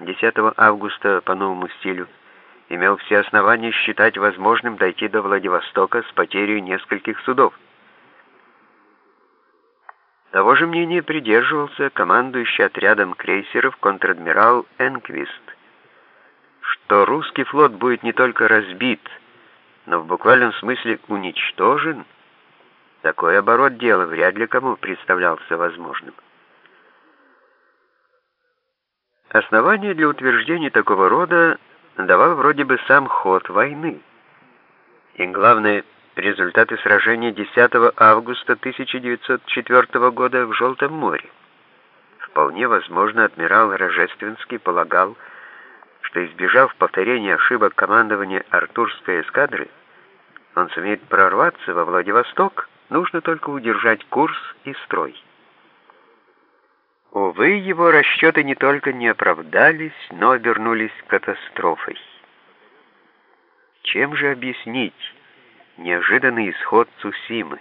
10 августа по новому стилю, имел все основания считать возможным дойти до Владивостока с потерей нескольких судов. Того же мнения придерживался командующий отрядом крейсеров контр-адмирал Энквист, что русский флот будет не только разбит, но в буквальном смысле уничтожен, такой оборот дела вряд ли кому представлялся возможным. Основание для утверждения такого рода давал вроде бы сам ход войны. И главное, результаты сражения 10 августа 1904 года в Желтом море. Вполне возможно, адмирал Рожественский полагал, что избежав повторения ошибок командования Артурской эскадры, он сумеет прорваться во Владивосток, нужно только удержать курс и строй. Увы, его расчеты не только не оправдались, но обернулись катастрофой. Чем же объяснить неожиданный исход Цусимы?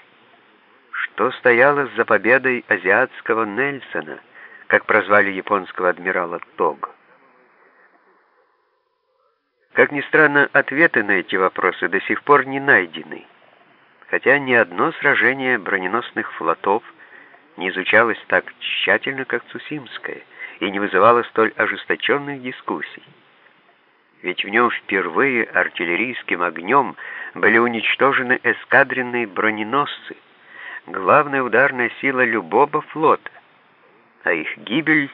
Что стояло за победой азиатского Нельсона, как прозвали японского адмирала Того? Как ни странно, ответы на эти вопросы до сих пор не найдены, хотя ни одно сражение броненосных флотов – не изучалось так тщательно, как Цусимское, и не вызывало столь ожесточенных дискуссий. Ведь в нем впервые артиллерийским огнем были уничтожены эскадренные броненосцы, главная ударная сила любого флота, а их гибель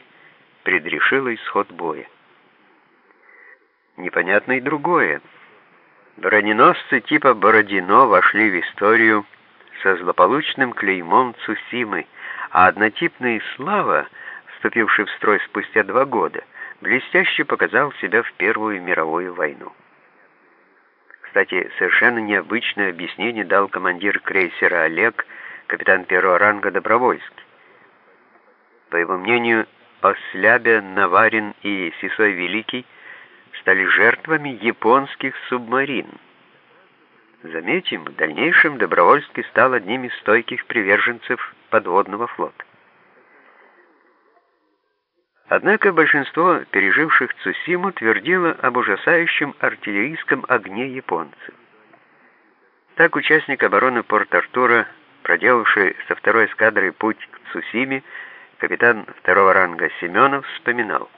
предрешила исход боя. Непонятно и другое. Броненосцы типа Бородино вошли в историю со злополучным клеймом Цусимы, а однотипный Слава, вступивший в строй спустя два года, блестяще показал себя в Первую мировую войну. Кстати, совершенно необычное объяснение дал командир крейсера «Олег», капитан первого ранга Добровольский. По его мнению, Ослябя, Наварин и Сисой Великий стали жертвами японских субмарин. Заметим, в дальнейшем Добровольский стал одним из стойких приверженцев подводного флота. Однако большинство переживших Цусиму твердило об ужасающем артиллерийском огне японцев. Так участник обороны Порт-Артура, проделавший со второй эскадрой путь к Цусиме, капитан второго ранга Семенов вспоминал.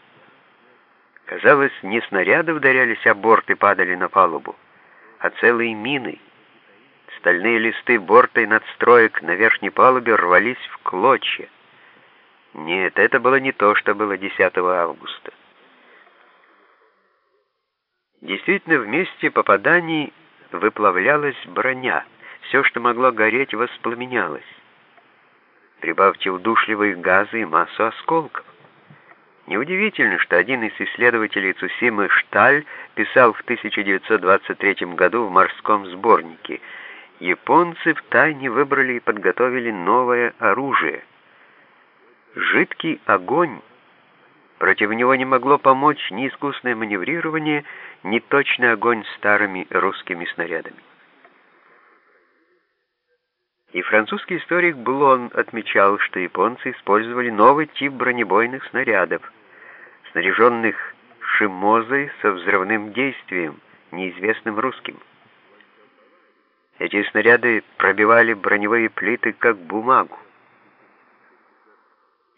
Казалось, не снаряды ударялись о борт и падали на палубу, а целые мины — Стальные листы борта и надстроек на верхней палубе рвались в клочья. Нет, это было не то, что было 10 августа. Действительно, в попаданий выплавлялась броня. Все, что могло гореть, воспламенялось. Прибавьте удушливые газы и массу осколков. Неудивительно, что один из исследователей Цусимы Шталь писал в 1923 году в морском сборнике – японцы втайне выбрали и подготовили новое оружие. Жидкий огонь. Против него не могло помочь ни искусное маневрирование, ни точный огонь старыми русскими снарядами. И французский историк Блон отмечал, что японцы использовали новый тип бронебойных снарядов, снаряженных шимозой со взрывным действием, неизвестным русским. Эти снаряды пробивали броневые плиты, как бумагу.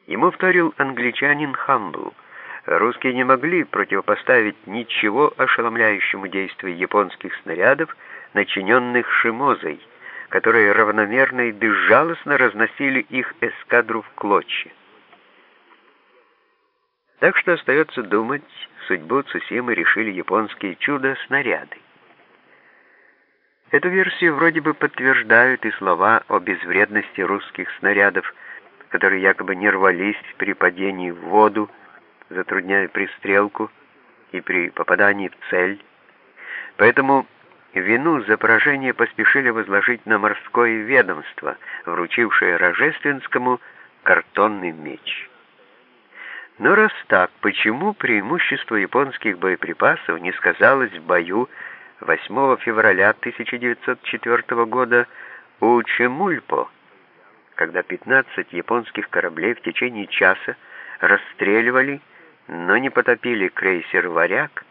Ему вторил англичанин Хамбл. Русские не могли противопоставить ничего ошеломляющему действию японских снарядов, начиненных шимозой, которые равномерно и безжалостно разносили их эскадру в клочья. Так что остается думать, судьбу Цусимы решили японские чудо-снаряды. Эту версию вроде бы подтверждают и слова о безвредности русских снарядов, которые якобы не рвались при падении в воду, затрудняя пристрелку и при попадании в цель. Поэтому вину за поражение поспешили возложить на морское ведомство, вручившее Рожественскому картонный меч. Но раз так, почему преимущество японских боеприпасов не сказалось в бою 8 февраля 1904 года у Чемульпо, когда 15 японских кораблей в течение часа расстреливали но не потопили крейсер «Варяг»,